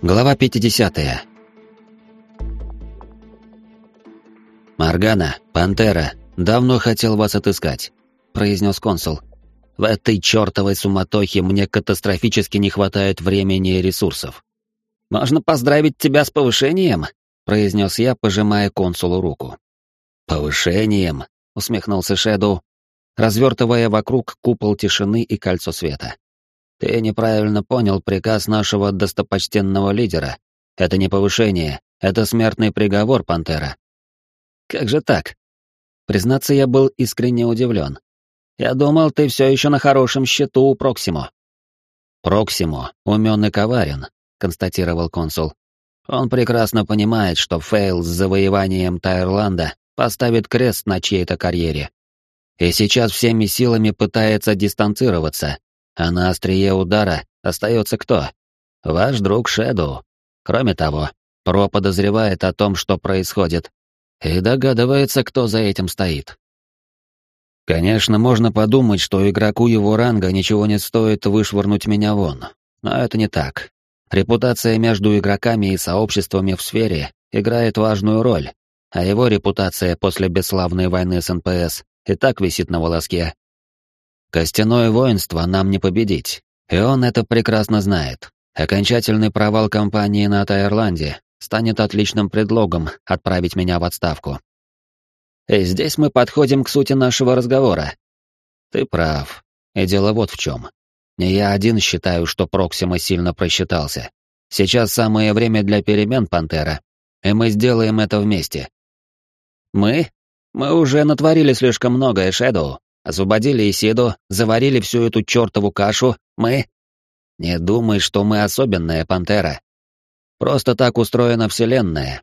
Глава 50. «Моргана, Пантера, давно хотел вас отыскать», — произнес консул. «В этой чертовой суматохе мне катастрофически не хватает времени и ресурсов». «Можно поздравить тебя с повышением?» — произнес я, пожимая консулу руку. «Повышением?» — усмехнулся Шэдоу, развертывая вокруг купол тишины и кольцо света. Ты неправильно понял приказ нашего достопочтенного лидера. Это не повышение, это смертный приговор, Пантера. Как же так? Признаться, я был искренне удивлен. Я думал, ты все еще на хорошем счету у Проксимо. Проксимо умен и коварен, констатировал консул. Он прекрасно понимает, что Фейл с завоеванием Тайрланда поставит крест на чьей-то карьере. И сейчас всеми силами пытается дистанцироваться а на острие удара остается кто? Ваш друг Шэдоу. Кроме того, Про подозревает о том, что происходит, и догадывается, кто за этим стоит. Конечно, можно подумать, что игроку его ранга ничего не стоит вышвырнуть меня вон, но это не так. Репутация между игроками и сообществами в сфере играет важную роль, а его репутация после бесславной войны с НПС и так висит на волоске. Костяное воинство нам не победить, и он это прекрасно знает. Окончательный провал кампании на Тайрланде станет отличным предлогом отправить меня в отставку. И здесь мы подходим к сути нашего разговора. Ты прав. И дело вот в чем. Не я один считаю, что Проксима сильно просчитался. Сейчас самое время для перемен, Пантера. И мы сделаем это вместе. Мы? Мы уже натворили слишком многое, Шэдоу. Освободили Исиду, заварили всю эту чертову кашу, мы... Не думай, что мы особенная пантера. Просто так устроена Вселенная.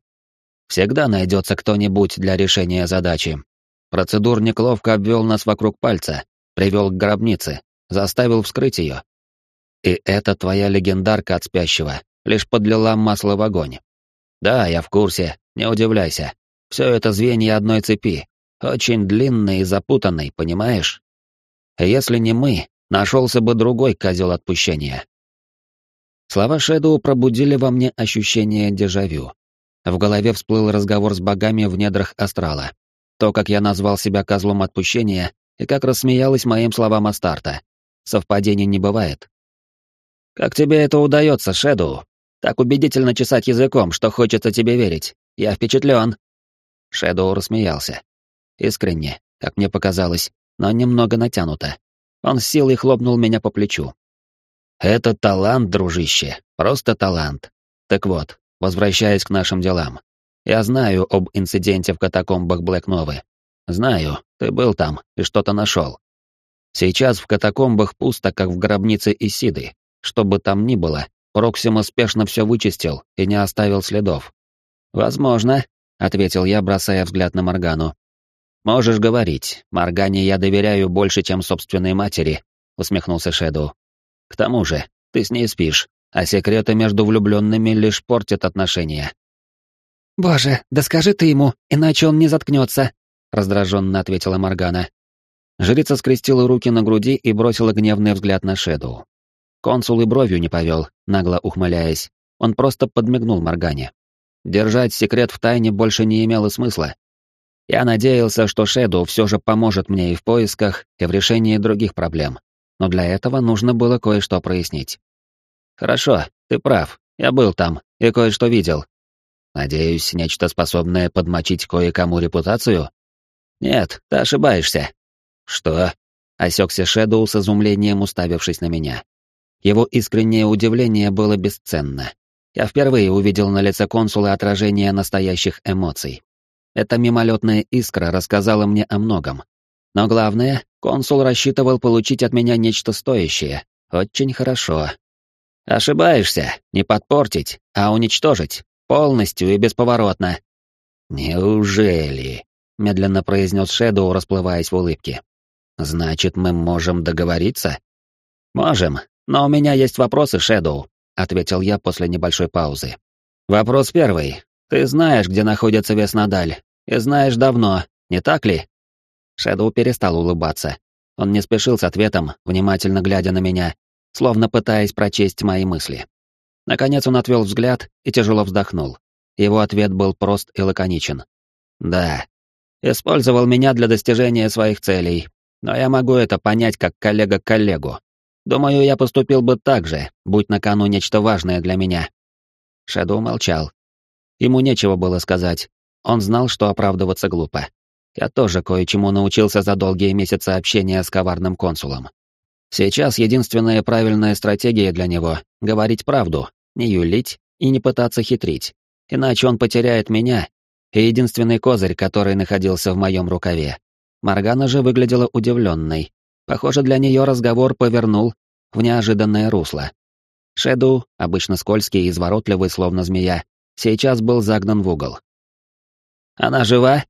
Всегда найдется кто-нибудь для решения задачи. Процедурник ловко обвел нас вокруг пальца, привел к гробнице, заставил вскрыть ее. И эта твоя легендарка от спящего лишь подлила масло в огонь. Да, я в курсе, не удивляйся. Все это звенья одной цепи, очень длинный и запутанный, понимаешь? Если не мы, нашелся бы другой козел отпущения. Слова Шэдоу пробудили во мне ощущение дежавю. В голове всплыл разговор с богами в недрах астрала. То, как я назвал себя козлом отпущения, и как рассмеялась моим словам Астарта. Совпадений не бывает. «Как тебе это удается, Шэдоу? Так убедительно чесать языком, что хочется тебе верить. Я впечатлен». Шэдоу рассмеялся. Искренне, как мне показалось, но немного натянуто. Он с силой хлопнул меня по плечу. «Это талант, дружище, просто талант. Так вот, возвращаясь к нашим делам. Я знаю об инциденте в катакомбах Блэк-Новы. Знаю, ты был там и что-то нашел. Сейчас в катакомбах пусто, как в гробнице Исиды. Что бы там ни было, Проксим успешно все вычистил и не оставил следов. «Возможно», — ответил я, бросая взгляд на Моргану. «Можешь говорить. Моргане я доверяю больше, чем собственной матери», — усмехнулся Шэдоу. «К тому же, ты с ней спишь, а секреты между влюбленными лишь портят отношения». «Боже, да скажи ты ему, иначе он не заткнется», — раздраженно ответила Моргана. Жрица скрестила руки на груди и бросила гневный взгляд на Шэдоу. Консул и бровью не повел, нагло ухмыляясь. Он просто подмигнул Моргане. Держать секрет в тайне больше не имело смысла, я надеялся, что Шэдоу все же поможет мне и в поисках, и в решении других проблем. Но для этого нужно было кое-что прояснить. Хорошо, ты прав. Я был там и кое-что видел. Надеюсь, нечто способное подмочить кое-кому репутацию? Нет, ты ошибаешься. Что? Осекся Шэдоу с изумлением, уставившись на меня. Его искреннее удивление было бесценно. Я впервые увидел на лице консула отражение настоящих эмоций. Эта мимолетная искра рассказала мне о многом. Но главное, консул рассчитывал получить от меня нечто стоящее. Очень хорошо. Ошибаешься, не подпортить, а уничтожить. Полностью и бесповоротно. Неужели? Медленно произнес Шэдоу, расплываясь в улыбке. Значит, мы можем договориться? Можем, но у меня есть вопросы, Шэдоу, ответил я после небольшой паузы. Вопрос первый. Ты знаешь, где находится Веснадаль, и знаешь давно, не так ли?» Шэдоу перестал улыбаться. Он не спешил с ответом, внимательно глядя на меня, словно пытаясь прочесть мои мысли. Наконец он отвел взгляд и тяжело вздохнул. Его ответ был прост и лаконичен. «Да. Использовал меня для достижения своих целей, но я могу это понять как коллега коллегу. Думаю, я поступил бы так же, будь на кону нечто важное для меня». Шэдоу молчал. Ему нечего было сказать. Он знал, что оправдываться глупо. Я тоже кое-чему научился за долгие месяцы общения с коварным консулом. Сейчас единственная правильная стратегия для него — говорить правду, не юлить и не пытаться хитрить. Иначе он потеряет меня и единственный козырь, который находился в моем рукаве. Маргана же выглядела удивленной. Похоже, для нее разговор повернул в неожиданное русло. Шеду, обычно скользкий и изворотливый, словно змея, сейчас был загнан в угол. «Она жива?»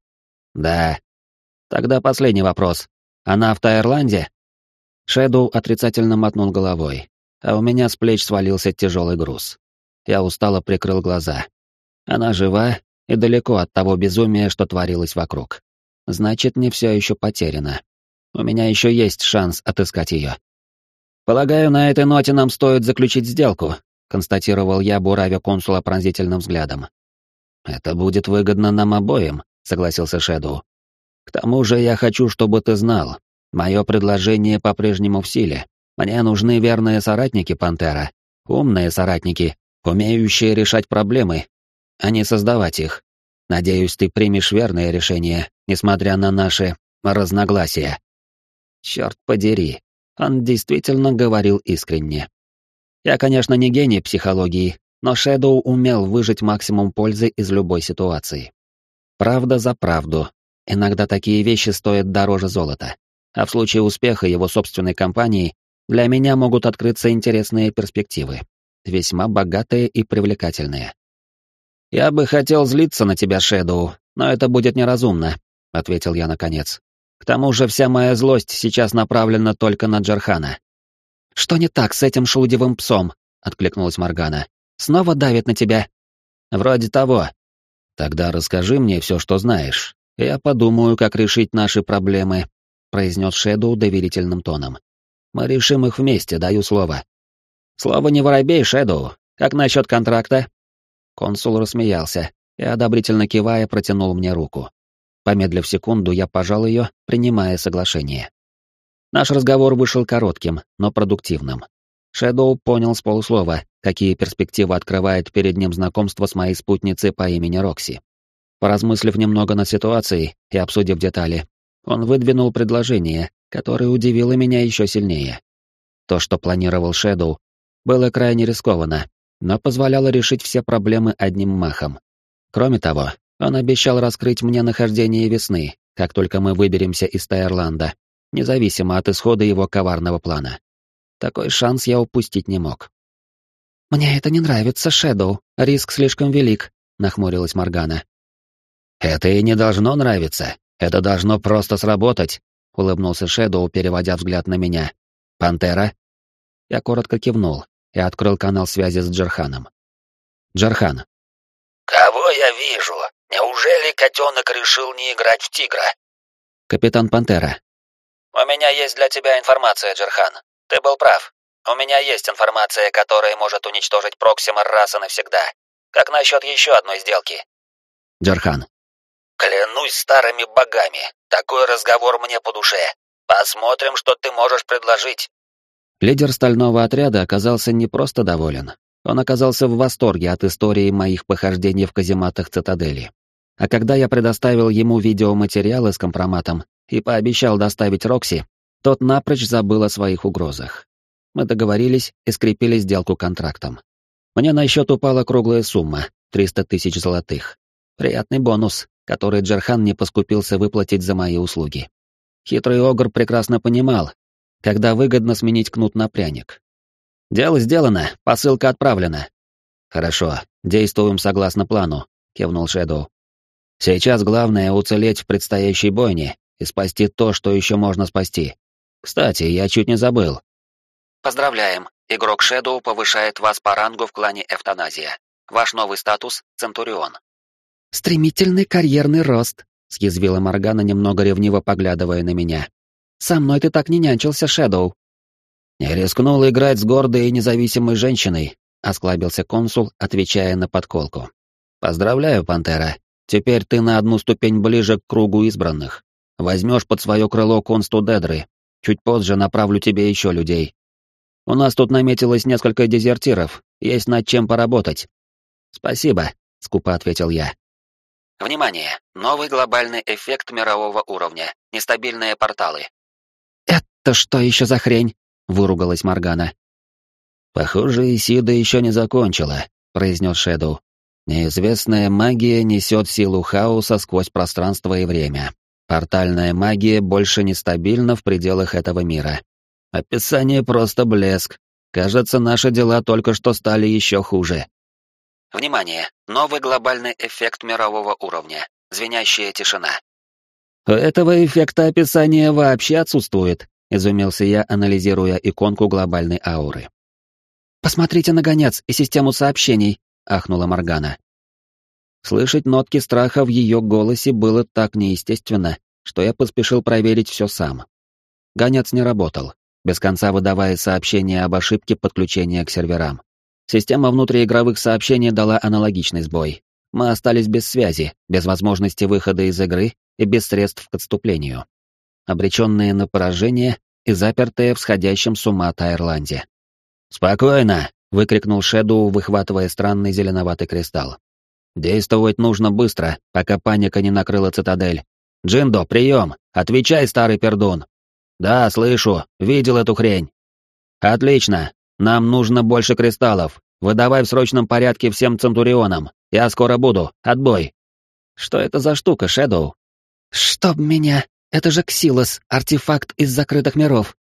«Да». «Тогда последний вопрос. Она в Таирланде?» Шэдоу отрицательно мотнул головой, а у меня с плеч свалился тяжелый груз. Я устало прикрыл глаза. Она жива и далеко от того безумия, что творилось вокруг. Значит, не все еще потеряно. У меня еще есть шанс отыскать ее. «Полагаю, на этой ноте нам стоит заключить сделку», констатировал я, буравя консула пронзительным взглядом. «Это будет выгодно нам обоим», — согласился Шэдоу. «К тому же я хочу, чтобы ты знал, мое предложение по-прежнему в силе. Мне нужны верные соратники Пантера, умные соратники, умеющие решать проблемы, а не создавать их. Надеюсь, ты примешь верное решение, несмотря на наши разногласия». Черт подери, он действительно говорил искренне. Я, конечно, не гений психологии, но Шэдоу умел выжать максимум пользы из любой ситуации. Правда за правду. Иногда такие вещи стоят дороже золота. А в случае успеха его собственной компании для меня могут открыться интересные перспективы. Весьма богатые и привлекательные. «Я бы хотел злиться на тебя, Шэдоу, но это будет неразумно», — ответил я наконец. «К тому же вся моя злость сейчас направлена только на Джархана. «Что не так с этим шелудевым псом?» — откликнулась Моргана. «Снова давит на тебя?» «Вроде того». «Тогда расскажи мне все, что знаешь. Я подумаю, как решить наши проблемы», — произнес Шэдоу доверительным тоном. «Мы решим их вместе, даю слово». «Слово не воробей, Шэдоу. Как насчет контракта?» Консул рассмеялся и, одобрительно кивая, протянул мне руку. Помедлив секунду, я пожал ее, принимая соглашение. Наш разговор вышел коротким, но продуктивным. Шэдоу понял с полуслова, какие перспективы открывает перед ним знакомство с моей спутницей по имени Рокси. Поразмыслив немного над ситуацией и обсудив детали, он выдвинул предложение, которое удивило меня еще сильнее. То, что планировал Шэдоу, было крайне рискованно, но позволяло решить все проблемы одним махом. Кроме того, он обещал раскрыть мне нахождение весны, как только мы выберемся из Тайрланда, независимо от исхода его коварного плана. Такой шанс я упустить не мог. «Мне это не нравится, Шэдоу. Риск слишком велик», — нахмурилась Моргана. «Это и не должно нравиться. Это должно просто сработать», — улыбнулся Шэдоу, переводя взгляд на меня. «Пантера?» Я коротко кивнул и открыл канал связи с Джерханом. Джерхан. «Кого я вижу? Неужели котенок решил не играть в тигра?» Капитан Пантера. «У меня есть для тебя информация, Джерхан. Ты был прав. У меня есть информация, которая может уничтожить Проксима раз и навсегда. Как насчет еще одной сделки?» Джерхан. «Клянусь старыми богами, такой разговор мне по душе. Посмотрим, что ты можешь предложить». Лидер стального отряда оказался не просто доволен. Он оказался в восторге от истории моих похождений в казематах цитадели. А когда я предоставил ему видеоматериалы с компроматом, и пообещал доставить Рокси, тот напрочь забыл о своих угрозах. Мы договорились и скрепили сделку контрактом. Мне на счет упала круглая сумма — 300 тысяч золотых. Приятный бонус, который Джерхан не поскупился выплатить за мои услуги. Хитрый Огр прекрасно понимал, когда выгодно сменить кнут на пряник. «Дело сделано, посылка отправлена». «Хорошо, действуем согласно плану», — кивнул Шэдоу. «Сейчас главное — уцелеть в предстоящей бойне и спасти то, что еще можно спасти. Кстати, я чуть не забыл. Поздравляем, игрок Shadow повышает вас по рангу в клане Эвтаназия. Ваш новый статус — Центурион. Стремительный карьерный рост, съязвила Моргана, немного ревниво поглядывая на меня. Со мной ты так не нянчился, Шэдоу. Не рискнул играть с гордой и независимой женщиной, осклабился консул, отвечая на подколку. «Поздравляю, Пантера. Теперь ты на одну ступень ближе к кругу избранных. Возьмешь под свое крыло консту Дедры. Чуть позже направлю тебе еще людей. У нас тут наметилось несколько дезертиров, есть над чем поработать». «Спасибо», — скупо ответил я. Внимание! Новый глобальный эффект мирового уровня. Нестабильные порталы. «Это что еще за хрень?» — выругалась Моргана. «Похоже, Исида еще не закончила», — произнес Шэдоу. «Неизвестная магия несет силу хаоса сквозь пространство и время. Портальная магия больше нестабильна в пределах этого мира. Описание просто блеск. Кажется, наши дела только что стали еще хуже». Внимание! Новый глобальный эффект мирового уровня. Звенящая тишина. У этого эффекта описания вообще отсутствует, изумился я, анализируя иконку глобальной ауры. Посмотрите на гонец и систему сообщений, ахнула Моргана. Слышать нотки страха в ее голосе было так неестественно, что я поспешил проверить все сам. Гонец не работал, без конца выдавая сообщения об ошибке подключения к серверам. Система внутриигровых сообщений дала аналогичный сбой. Мы остались без связи, без возможности выхода из игры и без средств к отступлению. Обреченные на поражение и запертые в сходящем с ума Тайрланде. «Спокойно!» — выкрикнул Шэдоу, выхватывая странный зеленоватый кристалл. «Действовать нужно быстро, пока паника не накрыла цитадель. Джиндо, прием! Отвечай, старый пердун!» «Да, слышу, видел эту хрень». «Отлично, нам нужно больше кристаллов. Выдавай в срочном порядке всем Центурионам. Я скоро буду. Отбой. Что это за штука, Шэдоу? Чтоб меня. Это же Ксилос, артефакт из закрытых миров.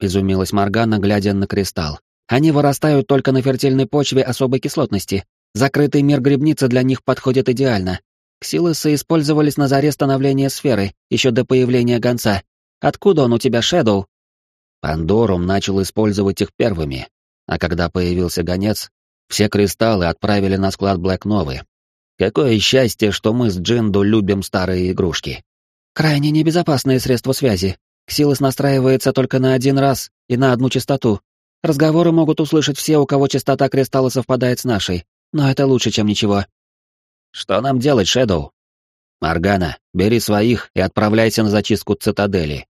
Изумилась Моргана, глядя на кристалл. Они вырастают только на фертильной почве особой кислотности. Закрытый мир грибницы для них подходит идеально. Ксилосы использовались на заре становления сферы, еще до появления гонца. Откуда он у тебя, Шэдоу? Пандорум начал использовать их первыми, а когда появился гонец, все кристаллы отправили на склад Блэк Новы. Какое счастье, что мы с Джинду любим старые игрушки. Крайне небезопасное средство связи. Ксилос настраивается только на один раз и на одну частоту. Разговоры могут услышать все, у кого частота кристалла совпадает с нашей, но это лучше, чем ничего. Что нам делать, Шэдоу? Моргана, бери своих и отправляйся на зачистку цитадели.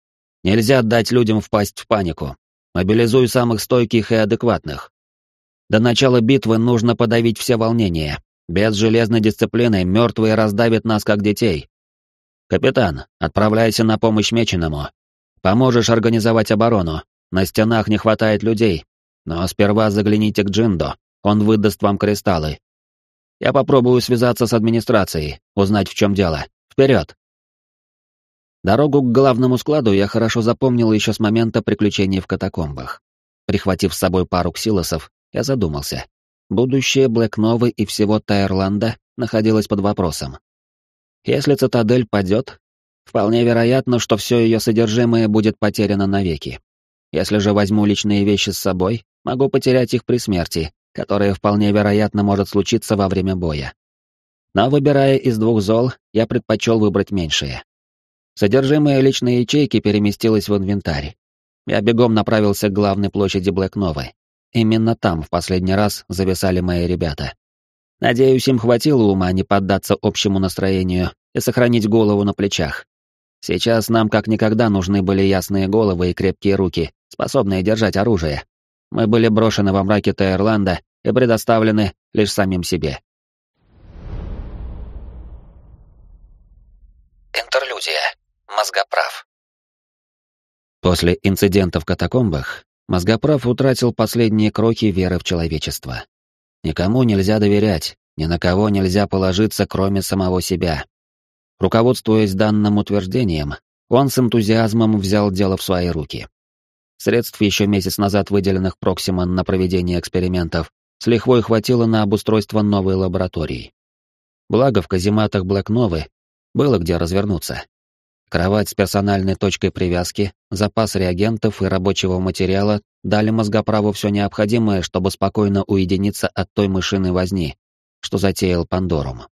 Нельзя дать людям впасть в панику. Мобилизуй самых стойких и адекватных. До начала битвы нужно подавить все волнения. Без железной дисциплины мертвые раздавят нас как детей. Капитан, отправляйся на помощь Меченому. Поможешь организовать оборону. На стенах не хватает людей. Но сперва загляните к Джиндо, он выдаст вам кристаллы. Я попробую связаться с администрацией, узнать, в чем дело. Вперед! Дорогу к главному складу я хорошо запомнил еще с момента приключений в катакомбах. Прихватив с собой пару ксилосов, я задумался. Будущее Блэк-Новы и всего Тайрланда находилось под вопросом. Если цитадель падет, вполне вероятно, что все ее содержимое будет потеряно навеки. Если же возьму личные вещи с собой, могу потерять их при смерти, которая вполне вероятно может случиться во время боя. Но выбирая из двух зол, я предпочел выбрать меньшее. Содержимое личной ячейки переместилось в инвентарь. Я бегом направился к главной площади Блэкновы. Именно там в последний раз зависали мои ребята. Надеюсь, им хватило ума не поддаться общему настроению и сохранить голову на плечах. Сейчас нам как никогда нужны были ясные головы и крепкие руки, способные держать оружие. Мы были брошены во мраке Таирланда и предоставлены лишь самим себе. Интерлюдия. Мозгоправ. После инцидента в катакомбах Мозгоправ утратил последние кроки веры в человечество. Никому нельзя доверять, ни на кого нельзя положиться, кроме самого себя. Руководствуясь данным утверждением, он с энтузиазмом взял дело в свои руки. Средств еще месяц назад выделенных Проксиман на проведение экспериментов с лихвой хватило на обустройство новой лаборатории. Благо в казематах Блэкновы было где развернуться. Кровать с персональной точкой привязки, запас реагентов и рабочего материала дали мозгоправу все необходимое, чтобы спокойно уединиться от той мышиной возни, что затеял Пандорум.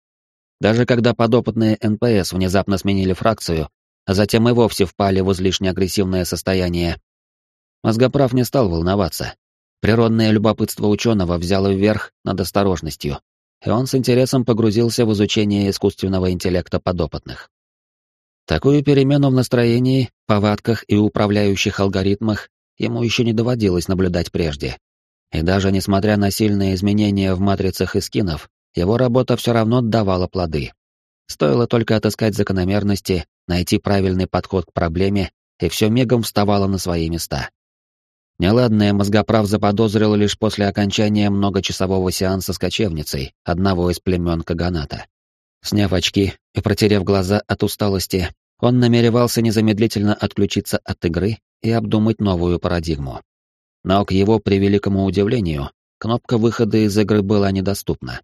Даже когда подопытные НПС внезапно сменили фракцию, а затем и вовсе впали в излишне агрессивное состояние, мозгоправ не стал волноваться. Природное любопытство ученого взяло вверх над осторожностью, и он с интересом погрузился в изучение искусственного интеллекта подопытных. Такую перемену в настроении, повадках и управляющих алгоритмах ему еще не доводилось наблюдать прежде. И даже несмотря на сильные изменения в матрицах и скинов, его работа все равно давала плоды. Стоило только отыскать закономерности, найти правильный подход к проблеме, и все мигом вставало на свои места. Неладное мозгоправ заподозрил лишь после окончания многочасового сеанса с кочевницей одного из племен Каганата. Сняв очки и протерев глаза от усталости, он намеревался незамедлительно отключиться от игры и обдумать новую парадигму. Но, к его превеликому удивлению, кнопка выхода из игры была недоступна.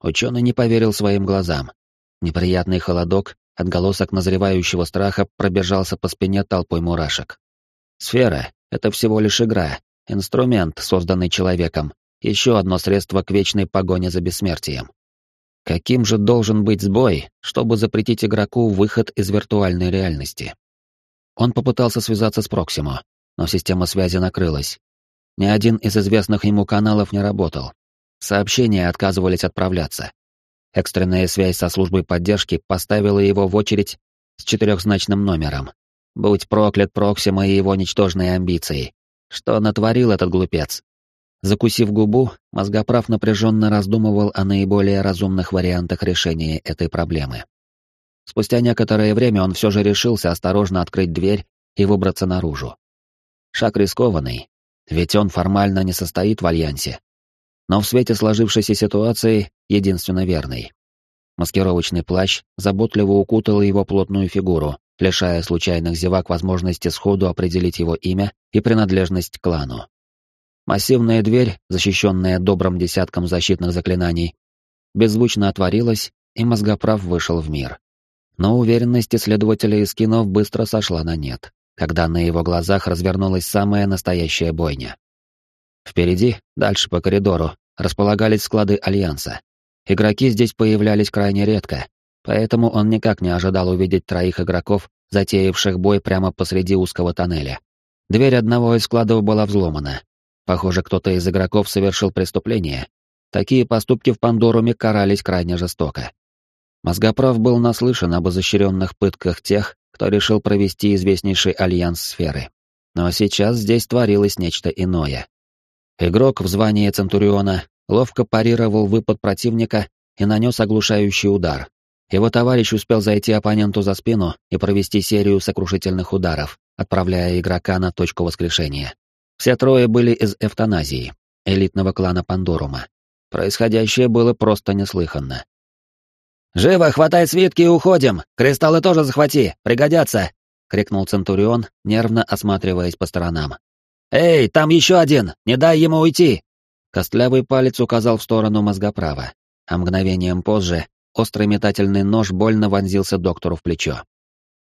Ученый не поверил своим глазам. Неприятный холодок, отголосок назревающего страха пробежался по спине толпой мурашек. Сфера — это всего лишь игра, инструмент, созданный человеком, еще одно средство к вечной погоне за бессмертием. Каким же должен быть сбой, чтобы запретить игроку выход из виртуальной реальности? Он попытался связаться с Проксимо, но система связи накрылась. Ни один из известных ему каналов не работал. Сообщения отказывались отправляться. Экстренная связь со службой поддержки поставила его в очередь с четырехзначным номером. Будь проклят Проксима и его ничтожные амбиции. Что натворил этот глупец? Закусив губу, мозгоправ напряженно раздумывал о наиболее разумных вариантах решения этой проблемы. Спустя некоторое время он все же решился осторожно открыть дверь и выбраться наружу. Шаг рискованный, ведь он формально не состоит в альянсе. Но в свете сложившейся ситуации единственно верный. Маскировочный плащ заботливо укутал его плотную фигуру, лишая случайных зевак возможности сходу определить его имя и принадлежность к клану. Массивная дверь, защищенная добрым десятком защитных заклинаний, беззвучно отворилась, и мозгоправ вышел в мир. Но уверенность исследователя из кинов быстро сошла на нет, когда на его глазах развернулась самая настоящая бойня. Впереди, дальше по коридору, располагались склады Альянса. Игроки здесь появлялись крайне редко, поэтому он никак не ожидал увидеть троих игроков, затеявших бой прямо посреди узкого тоннеля. Дверь одного из складов была взломана. Похоже, кто-то из игроков совершил преступление. Такие поступки в Пандоруме карались крайне жестоко. Мозгоправ был наслышан об изощренных пытках тех, кто решил провести известнейший альянс сферы. Но сейчас здесь творилось нечто иное. Игрок в звании Центуриона ловко парировал выпад противника и нанес оглушающий удар, его товарищ успел зайти оппоненту за спину и провести серию сокрушительных ударов, отправляя игрока на точку воскрешения. Все трое были из эвтаназии, элитного клана Пандорума. Происходящее было просто неслыханно. «Живо, хватай свитки и уходим! Кристаллы тоже захвати, пригодятся!» — крикнул Центурион, нервно осматриваясь по сторонам. «Эй, там еще один! Не дай ему уйти!» Костлявый палец указал в сторону мозгоправа, а мгновением позже острый метательный нож больно вонзился доктору в плечо.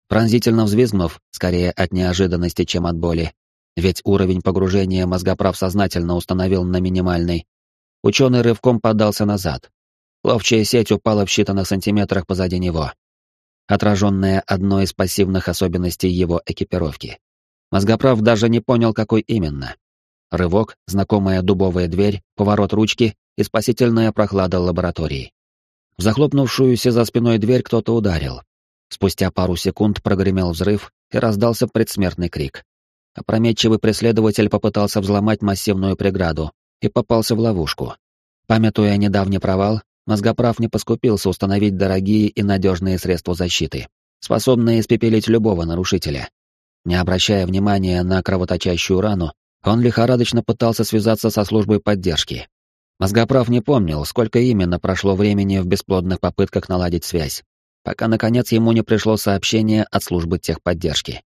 Пронзительно взвизгнув, скорее от неожиданности, чем от боли, ведь уровень погружения мозгоправ сознательно установил на минимальный, ученый рывком подался назад. Ловчая сеть упала в считанных сантиметрах позади него, отраженная одной из пассивных особенностей его экипировки. Мозгоправ даже не понял, какой именно. Рывок, знакомая дубовая дверь, поворот ручки и спасительная прохлада лаборатории. В захлопнувшуюся за спиной дверь кто-то ударил. Спустя пару секунд прогремел взрыв и раздался предсмертный крик. Опрометчивый преследователь попытался взломать массивную преграду и попался в ловушку. Памятуя недавний провал, мозгоправ не поскупился установить дорогие и надежные средства защиты, способные испепелить любого нарушителя. Не обращая внимания на кровоточащую рану, он лихорадочно пытался связаться со службой поддержки, Мозгоправ не помнил, сколько именно прошло времени в бесплодных попытках наладить связь, пока, наконец, ему не пришло сообщение от службы техподдержки.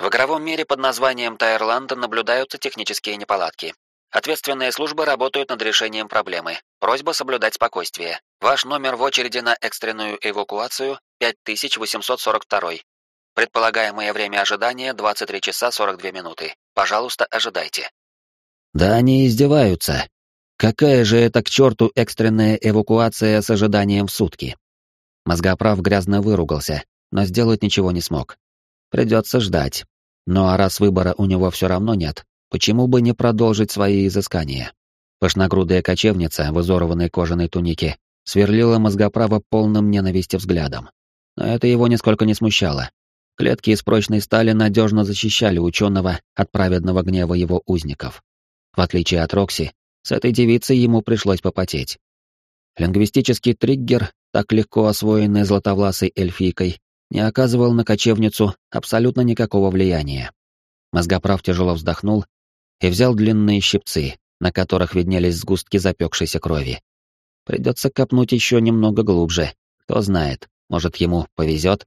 В игровом мире под названием Тайрланд наблюдаются технические неполадки. Ответственные службы работают над решением проблемы. Просьба соблюдать спокойствие. Ваш номер в очереди на экстренную эвакуацию 5842. Предполагаемое время ожидания 23 часа 42 минуты. Пожалуйста, ожидайте. Да они издеваются, Какая же это к черту экстренная эвакуация с ожиданием в сутки? Мозгоправ грязно выругался, но сделать ничего не смог. Придется ждать. Ну а раз выбора у него все равно нет, Почему бы не продолжить свои изыскания? Пышногрудая кочевница в изорванной кожаной тунике сверлила мозгоправа полным ненависти взглядом. Но это его нисколько не смущало. Клетки из прочной стали надежно защищали ученого от праведного гнева его узников. В отличие от Рокси, с этой девицей ему пришлось попотеть. Лингвистический триггер, так легко освоенный златовласой эльфийкой, не оказывал на кочевницу абсолютно никакого влияния. Мозгоправ тяжело вздохнул и взял длинные щипцы, на которых виднелись сгустки запекшейся крови. Придется копнуть еще немного глубже, кто знает, может ему повезет.